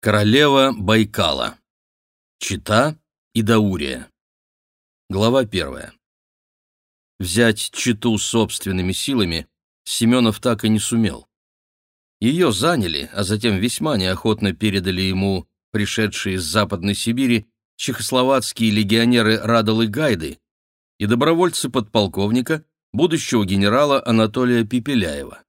Королева Байкала. Чита и Даурия. Глава первая. Взять Читу собственными силами Семенов так и не сумел. Ее заняли, а затем весьма неохотно передали ему пришедшие из Западной Сибири чехословацкие легионеры Радалы Гайды и добровольцы подполковника, будущего генерала Анатолия Пепеляева.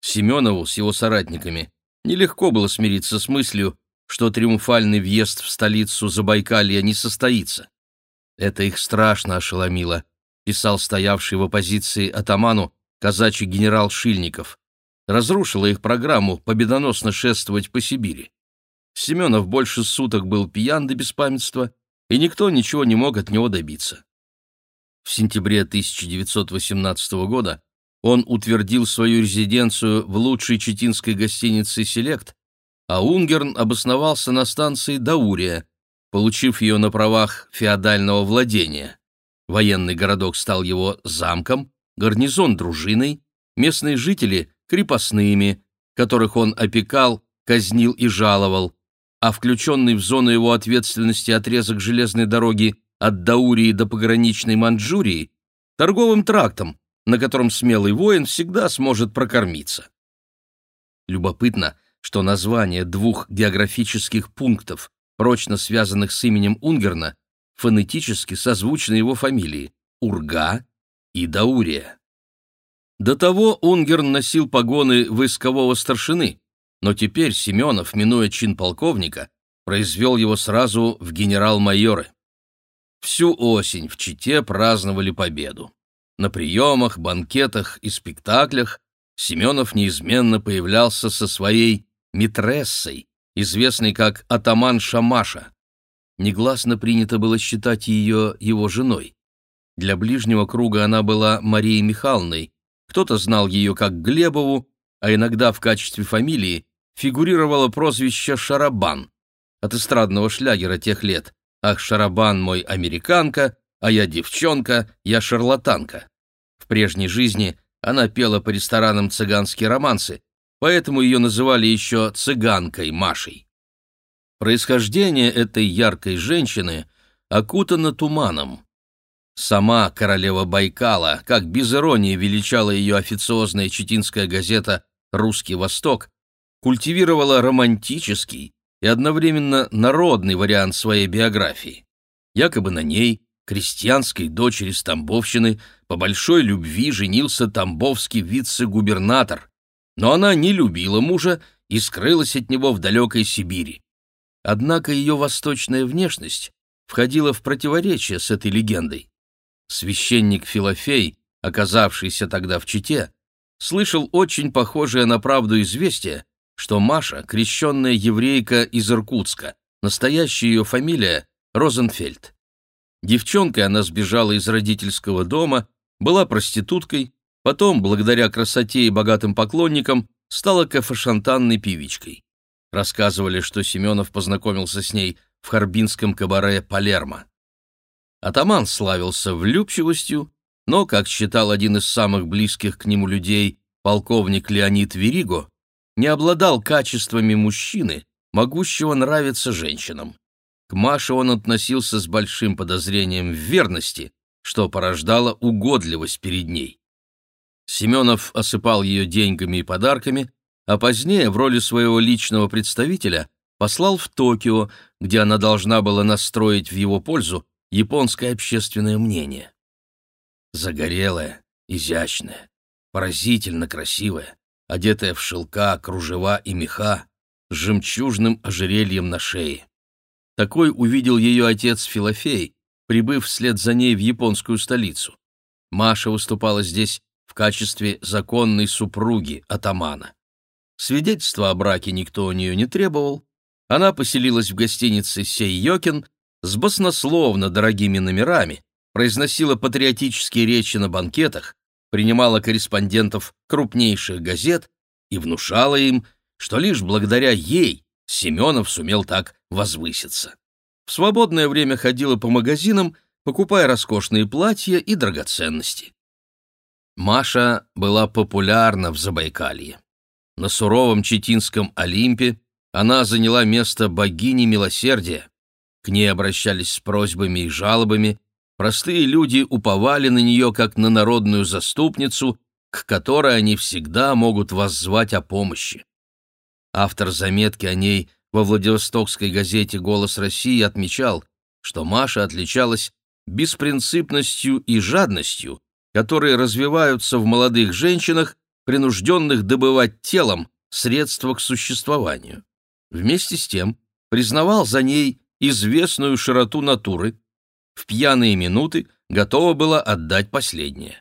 Семенову с его соратниками нелегко было смириться с мыслью, что триумфальный въезд в столицу Забайкалья не состоится. Это их страшно ошеломило, писал стоявший в оппозиции атаману казачий генерал Шильников. Разрушило их программу победоносно шествовать по Сибири. Семенов больше суток был пьян до беспамятства, и никто ничего не мог от него добиться. В сентябре 1918 года он утвердил свою резиденцию в лучшей читинской гостинице «Селект», а Унгерн обосновался на станции Даурия, получив ее на правах феодального владения. Военный городок стал его замком, гарнизон — дружиной, местные жители — крепостными, которых он опекал, казнил и жаловал, а включенный в зону его ответственности отрезок железной дороги от Даурии до пограничной Манчжурии — торговым трактом, на котором смелый воин всегда сможет прокормиться. Любопытно, что название двух географических пунктов, прочно связанных с именем Унгерна, фонетически созвучны его фамилии – Урга и Даурия. До того Унгерн носил погоны войскового старшины, но теперь Семенов, минуя чин полковника, произвел его сразу в генерал-майоры. Всю осень в Чите праздновали победу. На приемах, банкетах и спектаклях Семенов неизменно появлялся со своей Митрессой, известной как атаман Шамаша. Негласно принято было считать ее его женой. Для ближнего круга она была Марией Михайловной, кто-то знал ее как Глебову, а иногда в качестве фамилии фигурировало прозвище Шарабан от эстрадного шлягера тех лет «Ах, Шарабан мой американка, а я девчонка, я шарлатанка». В прежней жизни она пела по ресторанам цыганские романсы, поэтому ее называли еще «цыганкой Машей». Происхождение этой яркой женщины окутано туманом. Сама королева Байкала, как без иронии величала ее официозная читинская газета «Русский Восток», культивировала романтический и одновременно народный вариант своей биографии. Якобы на ней, крестьянской дочери Стамбовщины, по большой любви женился тамбовский вице-губернатор, но она не любила мужа и скрылась от него в далекой Сибири. Однако ее восточная внешность входила в противоречие с этой легендой. Священник Филофей, оказавшийся тогда в Чите, слышал очень похожее на правду известие, что Маша — крещенная еврейка из Иркутска, настоящая ее фамилия — Розенфельд. Девчонкой она сбежала из родительского дома, была проституткой Потом, благодаря красоте и богатым поклонникам, стала кафешантанной певичкой. Рассказывали, что Семенов познакомился с ней в харбинском кабаре «Палермо». Атаман славился влюбчивостью, но, как считал один из самых близких к нему людей, полковник Леонид Вериго, не обладал качествами мужчины, могущего нравиться женщинам. К Маше он относился с большим подозрением в верности, что порождало угодливость перед ней. Семенов осыпал ее деньгами и подарками, а позднее в роли своего личного представителя послал в Токио, где она должна была настроить в его пользу японское общественное мнение. Загорелая, изящная, поразительно красивая, одетая в шелка, кружева и меха, с жемчужным ожерельем на шее. Такой увидел ее отец Филофей, прибыв вслед за ней в японскую столицу. Маша выступала здесь в качестве законной супруги атамана. Свидетельства о браке никто у нее не требовал. Она поселилась в гостинице «Сеййокин» с баснословно дорогими номерами, произносила патриотические речи на банкетах, принимала корреспондентов крупнейших газет и внушала им, что лишь благодаря ей Семенов сумел так возвыситься. В свободное время ходила по магазинам, покупая роскошные платья и драгоценности. Маша была популярна в Забайкалье. На суровом Читинском Олимпе Она заняла место богини милосердия. К ней обращались с просьбами и жалобами, простые люди уповали на нее как на народную заступницу, к которой они всегда могут воззвать о помощи. Автор заметки о ней во Владивостокской газете «Голос России» отмечал, что Маша отличалась беспринципностью и жадностью, которые развиваются в молодых женщинах, принужденных добывать телом средства к существованию. Вместе с тем признавал за ней известную широту натуры, в пьяные минуты готова была отдать последнее.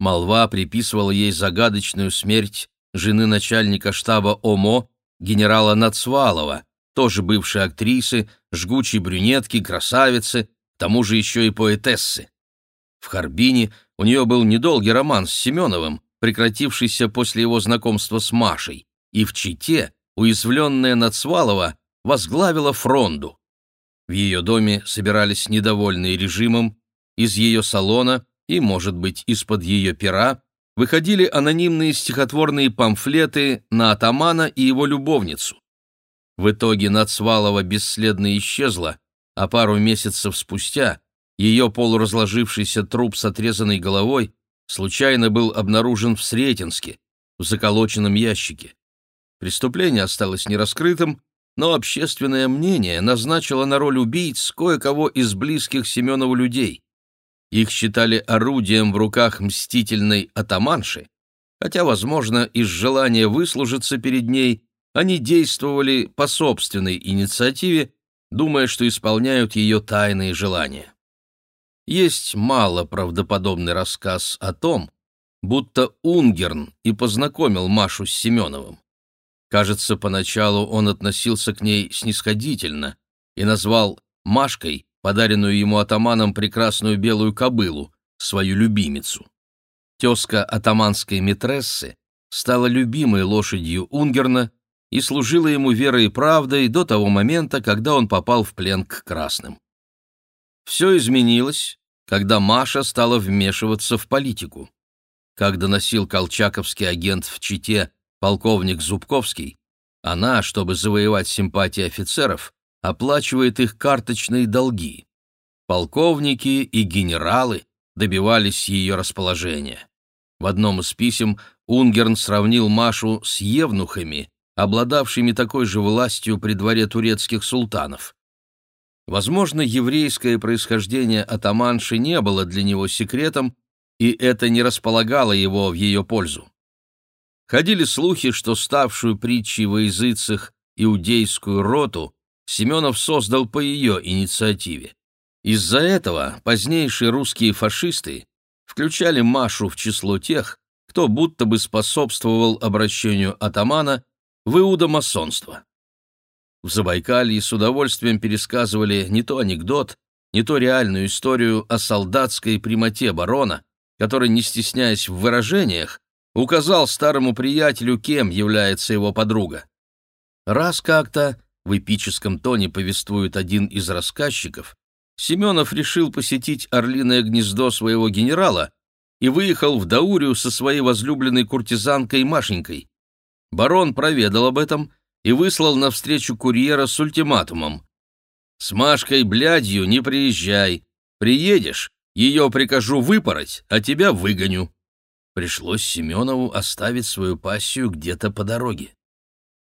Молва приписывала ей загадочную смерть жены начальника штаба ОМО генерала Нацвалова, тоже бывшей актрисы, жгучей брюнетки, красавицы, к тому же еще и поэтессы. В Харбине у нее был недолгий роман с Семеновым, прекратившийся после его знакомства с Машей, и в Чите уязвленная Нацвалова возглавила фронду. В ее доме собирались недовольные режимом, из ее салона и, может быть, из-под ее пера выходили анонимные стихотворные памфлеты на атамана и его любовницу. В итоге Нацвалова бесследно исчезла, а пару месяцев спустя ее полуразложившийся труп с отрезанной головой случайно был обнаружен в Сретенске, в заколоченном ящике. Преступление осталось нераскрытым, но общественное мнение назначило на роль убийц кое-кого из близких Семенову людей. Их считали орудием в руках мстительной атаманши, хотя, возможно, из желания выслужиться перед ней они действовали по собственной инициативе, думая, что исполняют ее тайные желания. Есть мало правдоподобный рассказ о том, будто Унгерн и познакомил Машу с Семеновым. Кажется, поначалу он относился к ней снисходительно и назвал Машкой подаренную ему атаманом прекрасную белую кобылу, свою любимицу. Тезка атаманской митрессы стала любимой лошадью Унгерна и служила ему верой и правдой до того момента, когда он попал в плен к красным. Все изменилось, когда Маша стала вмешиваться в политику. Как доносил колчаковский агент в Чите полковник Зубковский, она, чтобы завоевать симпатии офицеров, оплачивает их карточные долги. Полковники и генералы добивались ее расположения. В одном из писем Унгерн сравнил Машу с евнухами, обладавшими такой же властью при дворе турецких султанов. Возможно, еврейское происхождение атаманши не было для него секретом, и это не располагало его в ее пользу. Ходили слухи, что ставшую притчей во языцах иудейскую роту Семенов создал по ее инициативе. Из-за этого позднейшие русские фашисты включали Машу в число тех, кто будто бы способствовал обращению атамана в иудомасонство. В Забайкалье с удовольствием пересказывали не то анекдот, не то реальную историю о солдатской прямоте барона, который, не стесняясь в выражениях, указал старому приятелю, кем является его подруга. Раз как-то в эпическом тоне повествует один из рассказчиков, Семенов решил посетить орлиное гнездо своего генерала и выехал в Даурию со своей возлюбленной куртизанкой Машенькой. Барон проведал об этом и выслал навстречу курьера с ультиматумом. «С Машкой блядью не приезжай. Приедешь, ее прикажу выпороть, а тебя выгоню». Пришлось Семенову оставить свою пассию где-то по дороге.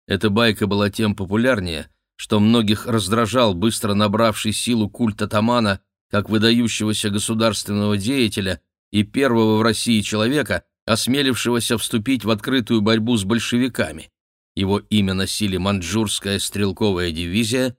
Эта байка была тем популярнее, что многих раздражал быстро набравший силу культ атамана как выдающегося государственного деятеля и первого в России человека, осмелившегося вступить в открытую борьбу с большевиками. Его имя носили Манчжурская стрелковая дивизия,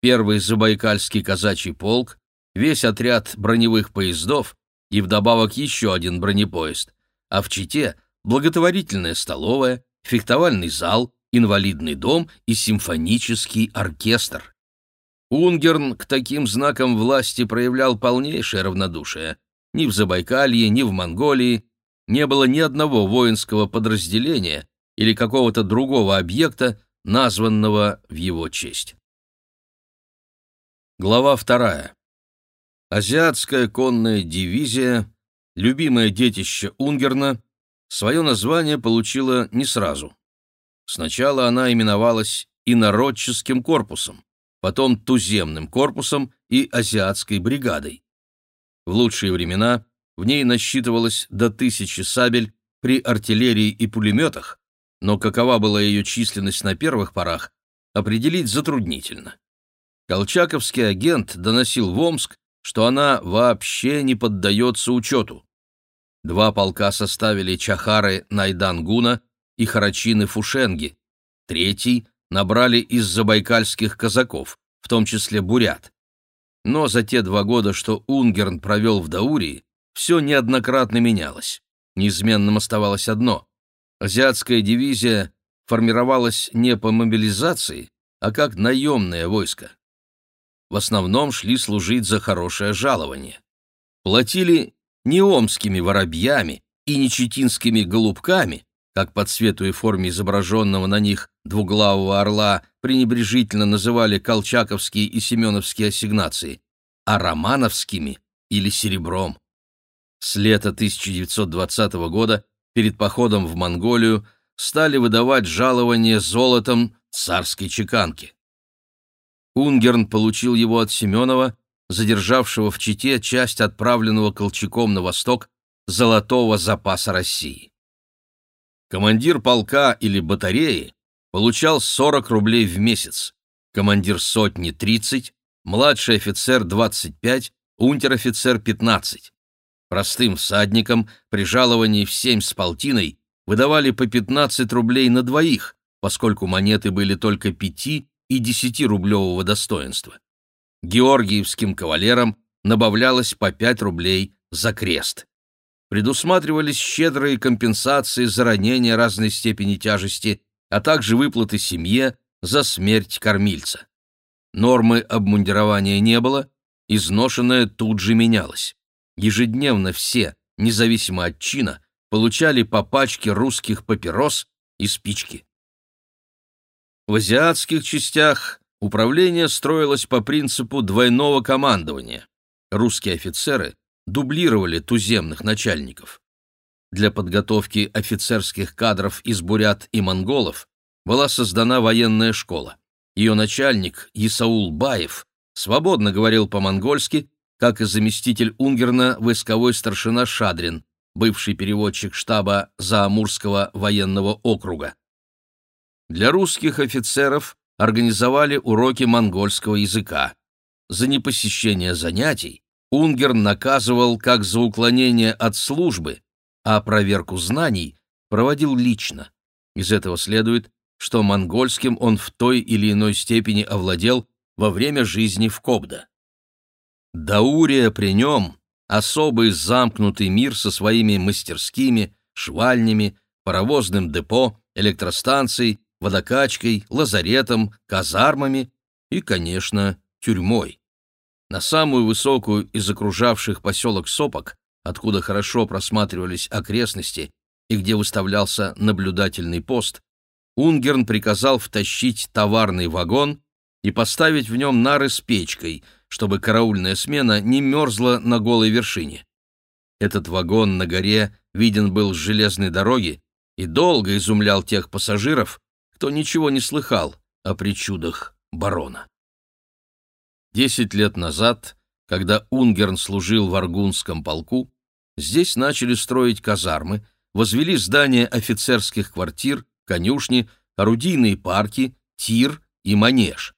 первый Забайкальский казачий полк, весь отряд броневых поездов и вдобавок еще один бронепоезд, а в Чите благотворительная столовая, фехтовальный зал, инвалидный дом и симфонический оркестр. Унгерн к таким знакам власти проявлял полнейшее равнодушие. Ни в Забайкалье, ни в Монголии не было ни одного воинского подразделения или какого-то другого объекта, названного в его честь. Глава вторая. Азиатская конная дивизия, любимое детище Унгерна, свое название получила не сразу. Сначала она именовалась инородческим корпусом, потом туземным корпусом и азиатской бригадой. В лучшие времена в ней насчитывалось до тысячи сабель при артиллерии и пулеметах, но какова была ее численность на первых порах, определить затруднительно. Колчаковский агент доносил в Омск, что она вообще не поддается учету. Два полка составили Чахары Найдангуна и Харачины Фушенги, третий набрали из забайкальских казаков, в том числе бурят. Но за те два года, что Унгерн провел в Даурии, все неоднократно менялось. Неизменным оставалось одно — азиатская дивизия формировалась не по мобилизации, а как наемное войско. В основном шли служить за хорошее жалование. Платили не омскими воробьями и не читинскими голубками, как по цвету и форме изображенного на них двуглавого орла пренебрежительно называли колчаковские и семеновские ассигнации, а романовскими или серебром. С лета 1920 года перед походом в Монголию стали выдавать жалование золотом царской чеканки. Унгерн получил его от Семенова, задержавшего в Чите часть отправленного Колчаком на восток золотого запаса России. Командир полка или батареи получал 40 рублей в месяц, командир сотни — 30, младший офицер — 25, унтер-офицер — 15. Простым всадникам при жаловании в семь с полтиной выдавали по 15 рублей на двоих, поскольку монеты были только пяти и десятирублевого достоинства. Георгиевским кавалерам набавлялось по 5 рублей за крест. Предусматривались щедрые компенсации за ранения разной степени тяжести, а также выплаты семье за смерть кормильца. Нормы обмундирования не было, изношенное тут же менялось. Ежедневно все, независимо от чина, получали по пачке русских папирос и спички. В азиатских частях управление строилось по принципу двойного командования. Русские офицеры дублировали туземных начальников. Для подготовки офицерских кадров из бурят и монголов была создана военная школа. Ее начальник Исаул Баев свободно говорил по-монгольски, как и заместитель Унгерна войсковой старшина Шадрин, бывший переводчик штаба Заамурского военного округа. Для русских офицеров организовали уроки монгольского языка. За непосещение занятий Унгер наказывал как за уклонение от службы, а проверку знаний проводил лично. Из этого следует, что монгольским он в той или иной степени овладел во время жизни в Кобда. Даурия при нем — особый замкнутый мир со своими мастерскими, швальнями, паровозным депо, электростанцией водокачкой, лазаретом, казармами и, конечно, тюрьмой. На самую высокую из окружавших поселок сопок, откуда хорошо просматривались окрестности и где выставлялся наблюдательный пост, Унгерн приказал втащить товарный вагон и поставить в нем нары с печкой, чтобы караульная смена не мерзла на голой вершине. Этот вагон на горе виден был с железной дороги и долго изумлял тех пассажиров, кто ничего не слыхал о причудах барона. Десять лет назад, когда Унгерн служил в Аргунском полку, здесь начали строить казармы, возвели здания офицерских квартир, конюшни, орудийные парки, тир и манеж.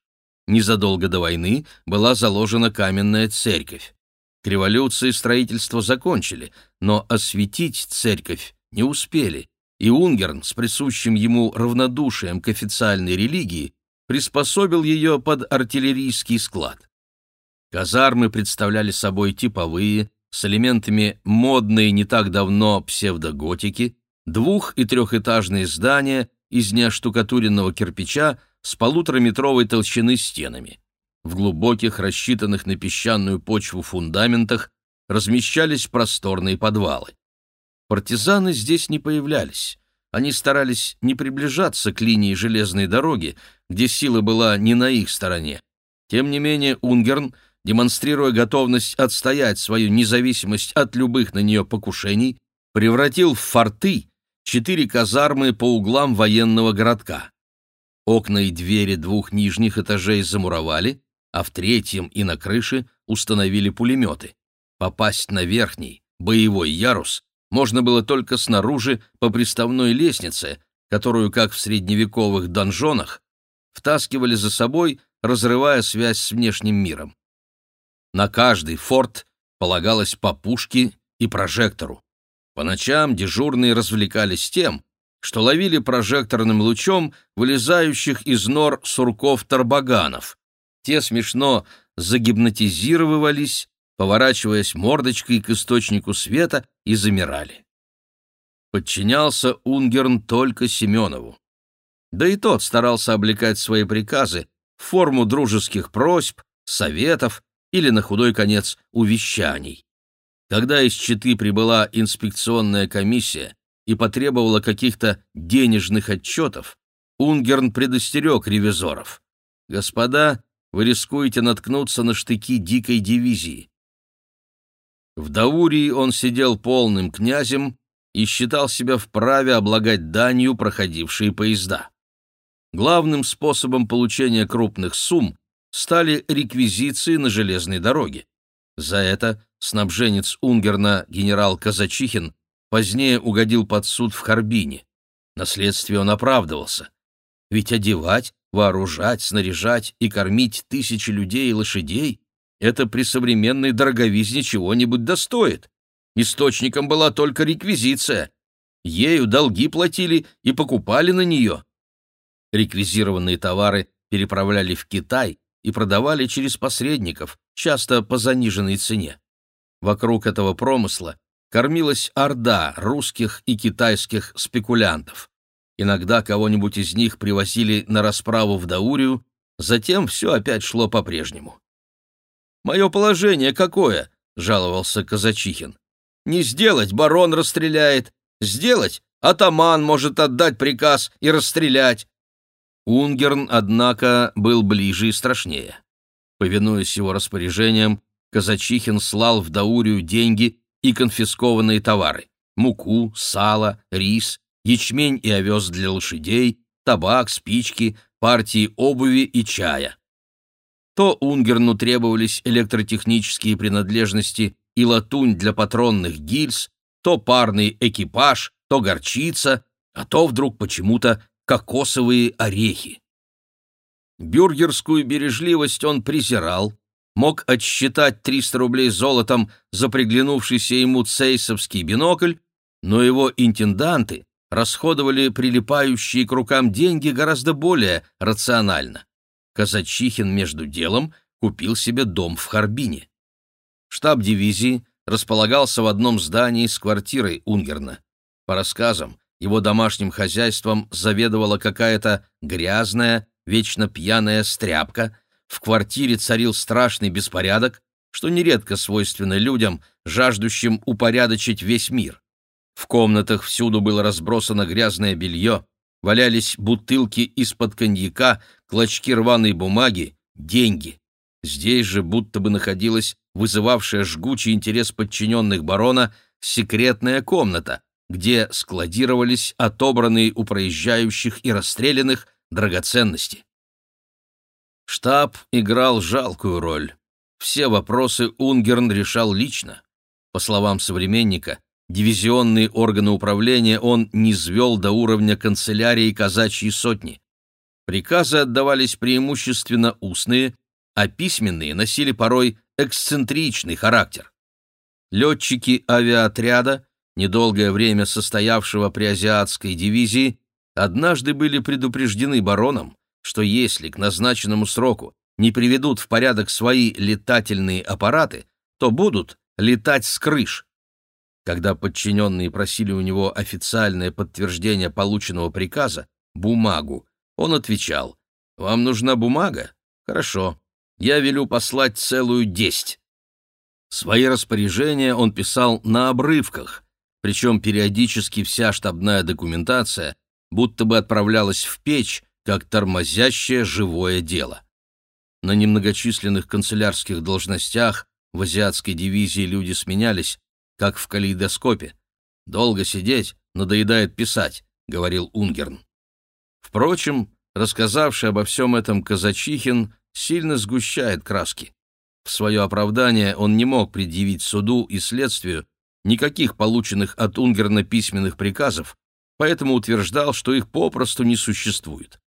Незадолго до войны была заложена каменная церковь. К революции строительство закончили, но осветить церковь не успели, и Унгерн с присущим ему равнодушием к официальной религии приспособил ее под артиллерийский склад. Казармы представляли собой типовые, с элементами модной не так давно псевдоготики, двух- и трехэтажные здания из неоштукатуренного кирпича с полутораметровой толщины стенами. В глубоких, рассчитанных на песчаную почву фундаментах размещались просторные подвалы. Партизаны здесь не появлялись. Они старались не приближаться к линии железной дороги, где сила была не на их стороне. Тем не менее Унгерн, демонстрируя готовность отстоять свою независимость от любых на нее покушений, превратил в форты четыре казармы по углам военного городка. Окна и двери двух нижних этажей замуровали, а в третьем и на крыше установили пулеметы. Попасть на верхний, боевой ярус можно было только снаружи по приставной лестнице, которую, как в средневековых донжонах, втаскивали за собой, разрывая связь с внешним миром. На каждый форт полагалось по пушке и прожектору. По ночам дежурные развлекались тем, что ловили прожекторным лучом вылезающих из нор сурков-тарбаганов. Те смешно загипнотизировывались, поворачиваясь мордочкой к источнику света, и замирали. Подчинялся Унгерн только Семенову. Да и тот старался облекать свои приказы в форму дружеских просьб, советов или, на худой конец, увещаний. Когда из Читы прибыла инспекционная комиссия и потребовала каких-то денежных отчетов, Унгерн предостерег ревизоров. «Господа, вы рискуете наткнуться на штыки дикой дивизии. В Даурии он сидел полным князем и считал себя вправе облагать данью проходившие поезда. Главным способом получения крупных сумм стали реквизиции на железной дороге. За это снабженец Унгерна генерал Казачихин позднее угодил под суд в Харбине. На следствии он оправдывался. Ведь одевать, вооружать, снаряжать и кормить тысячи людей и лошадей это при современной дороговизне чего-нибудь достоит. Источником была только реквизиция. Ею долги платили и покупали на нее. Реквизированные товары переправляли в Китай и продавали через посредников, часто по заниженной цене. Вокруг этого промысла кормилась орда русских и китайских спекулянтов. Иногда кого-нибудь из них привозили на расправу в Даурию, затем все опять шло по-прежнему. Мое положение какое?» — жаловался Казачихин. «Не сделать, барон расстреляет. Сделать, атаман может отдать приказ и расстрелять». Унгерн, однако, был ближе и страшнее. Повинуясь его распоряжениям, Казачихин слал в Даурию деньги и конфискованные товары — муку, сало, рис, ячмень и овес для лошадей, табак, спички, партии обуви и чая. То Унгерну требовались электротехнические принадлежности и латунь для патронных гильз, то парный экипаж, то горчица, а то вдруг почему-то кокосовые орехи. Бюргерскую бережливость он презирал, мог отсчитать 300 рублей золотом за приглянувшийся ему цейсовский бинокль, но его интенданты расходовали прилипающие к рукам деньги гораздо более рационально. Казачихин между делом купил себе дом в Харбине. Штаб дивизии располагался в одном здании с квартирой Унгерна. По рассказам, его домашним хозяйством заведовала какая-то грязная, вечно пьяная стряпка, в квартире царил страшный беспорядок, что нередко свойственно людям, жаждущим упорядочить весь мир. В комнатах всюду было разбросано грязное белье, валялись бутылки из-под коньяка, клочки рваной бумаги, деньги. Здесь же будто бы находилась вызывавшая жгучий интерес подчиненных барона секретная комната, где складировались отобранные у проезжающих и расстрелянных драгоценности. Штаб играл жалкую роль. Все вопросы Унгерн решал лично. По словам современника, дивизионные органы управления он не низвел до уровня канцелярии казачьей сотни. Приказы отдавались преимущественно устные, а письменные носили порой эксцентричный характер. Летчики авиаотряда, недолгое время состоявшего при азиатской дивизии, однажды были предупреждены бароном, что если к назначенному сроку не приведут в порядок свои летательные аппараты, то будут летать с крыш. Когда подчиненные просили у него официальное подтверждение полученного приказа, бумагу, он отвечал, «Вам нужна бумага? Хорошо. Я велю послать целую десять». Свои распоряжения он писал на обрывках, причем периодически вся штабная документация будто бы отправлялась в печь, как тормозящее живое дело. На немногочисленных канцелярских должностях в азиатской дивизии люди сменялись, как в калейдоскопе. «Долго сидеть, надоедает писать», — говорил Унгерн. Впрочем, рассказавший обо всем этом Казачихин, сильно сгущает краски. В свое оправдание он не мог предъявить суду и следствию никаких полученных от Унгерна письменных приказов, поэтому утверждал, что их попросту не существует.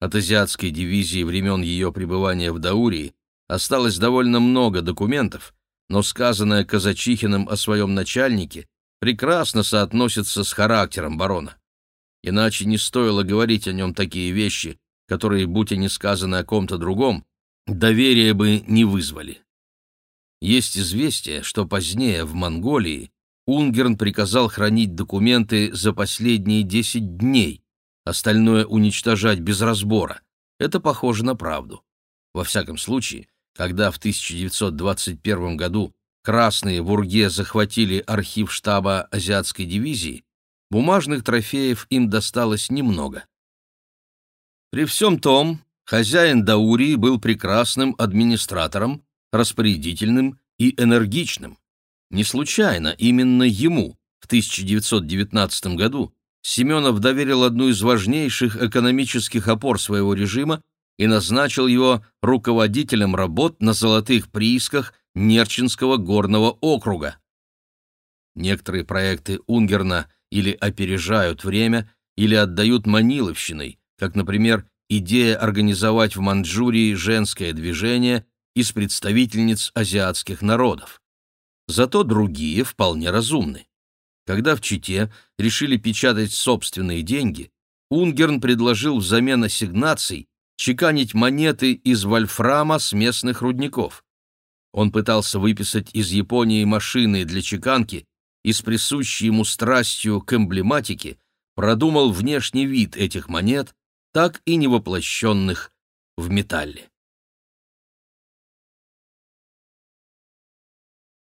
От азиатской дивизии времен ее пребывания в Даурии осталось довольно много документов, но сказанное Казачихиным о своем начальнике прекрасно соотносится с характером барона. Иначе не стоило говорить о нем такие вещи, которые, будь они сказаны о ком-то другом, доверия бы не вызвали. Есть известие, что позднее в Монголии Унгерн приказал хранить документы за последние 10 дней, остальное уничтожать без разбора. Это похоже на правду. Во всяком случае, когда в 1921 году красные в Урге захватили архив штаба азиатской дивизии, бумажных трофеев им досталось немного. При всем том, хозяин Даурии был прекрасным администратором, распорядительным и энергичным. Не случайно именно ему в 1919 году Семенов доверил одну из важнейших экономических опор своего режима и назначил его руководителем работ на золотых приисках Нерчинского горного округа. Некоторые проекты Унгерна или опережают время, или отдают маниловщиной, как, например, идея организовать в Манчжурии женское движение из представительниц азиатских народов. Зато другие вполне разумны. Когда в Чите решили печатать собственные деньги, Унгерн предложил взамен ассигнаций чеканить монеты из вольфрама с местных рудников. Он пытался выписать из Японии машины для чеканки и с присущей ему страстью к эмблематике продумал внешний вид этих монет, так и не воплощенных в металле.